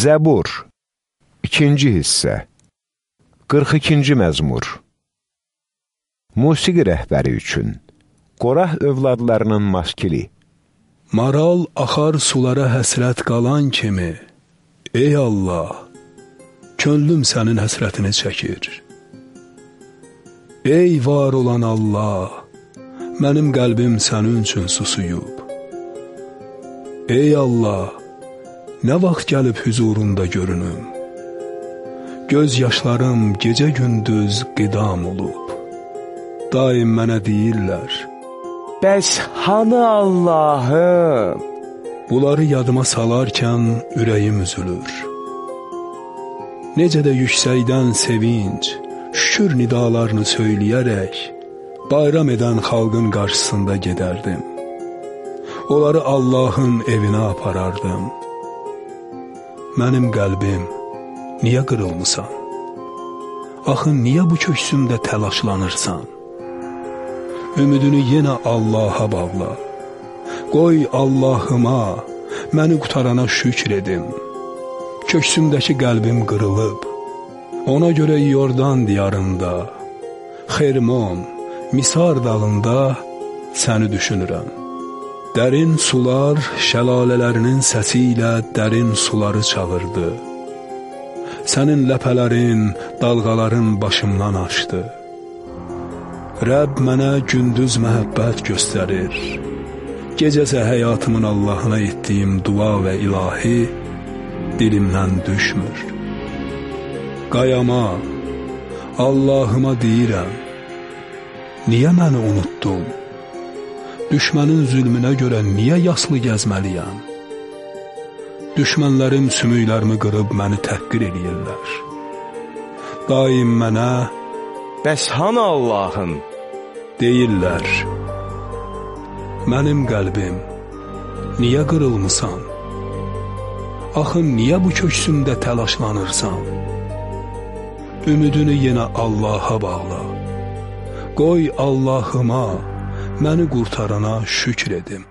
Zəbur 2-ci hissə 42-ci məzmur Musiqi rəhbəri üçün Qorah övladlarının maskili Maral axar sulara həsrət qalan kimi Ey Allah, könlüm sənin həsrətini çəkir. Ey var olan Allah, mənim qəlbim sənin üçün susuyub. Ey Allah, nə vaxt gəlib hüzurunda görünüm? Göz yaşlarım gecə-gündüz qidam olub. Daim mənə deyirlər, Bəs hanı Allahım? Bunları yadıma salarkən ürəyim üzülür. Necə də yüksəkdən sevinç, şükür nidalarını söyləyərək, bayram edən xalqın qarşısında gedərdim. Onları Allahın evinə aparardım. Mənim qəlbim, niyə qırılmısan? Axı, niyə bu köksümdə təlaşlanırsan? Ümidini yenə Allaha bağla. Qoy Allahıma, məni qutarana şükr edim. Köksümdəki qəlbim qırılıb. Ona görə Yordan diyarında, Xermon, Misar dağında səni düşünürəm. Dərin sular şəlalələrinin səsi ilə dərin suları çağırdı. Sənin ləpələrin, dalğaların başımdan açdı. Rəbb mənə gündüz məhəbbət göstərir. Gecəsə həyatımın Allahına etdiyim dua və ilahi dilimdən düşmür. Qayama, Allahıma deyirəm, niyə məni unutdun? Düşmənin zülmünə görə niyə yaslı gəzməliyəm? Düşmənlərim sümüklərimi qırıb məni təhqir eləyirlər. Daim mənə, Bəs hanı Allahın? deyirlər, Mənim qəlbim, niyə qırılmısan? Axı, niyə bu köksümdə təlaşlanırsan? Ümidini yenə Allaha bağla. Qoy Allahıma, məni qurtarana şükr edim.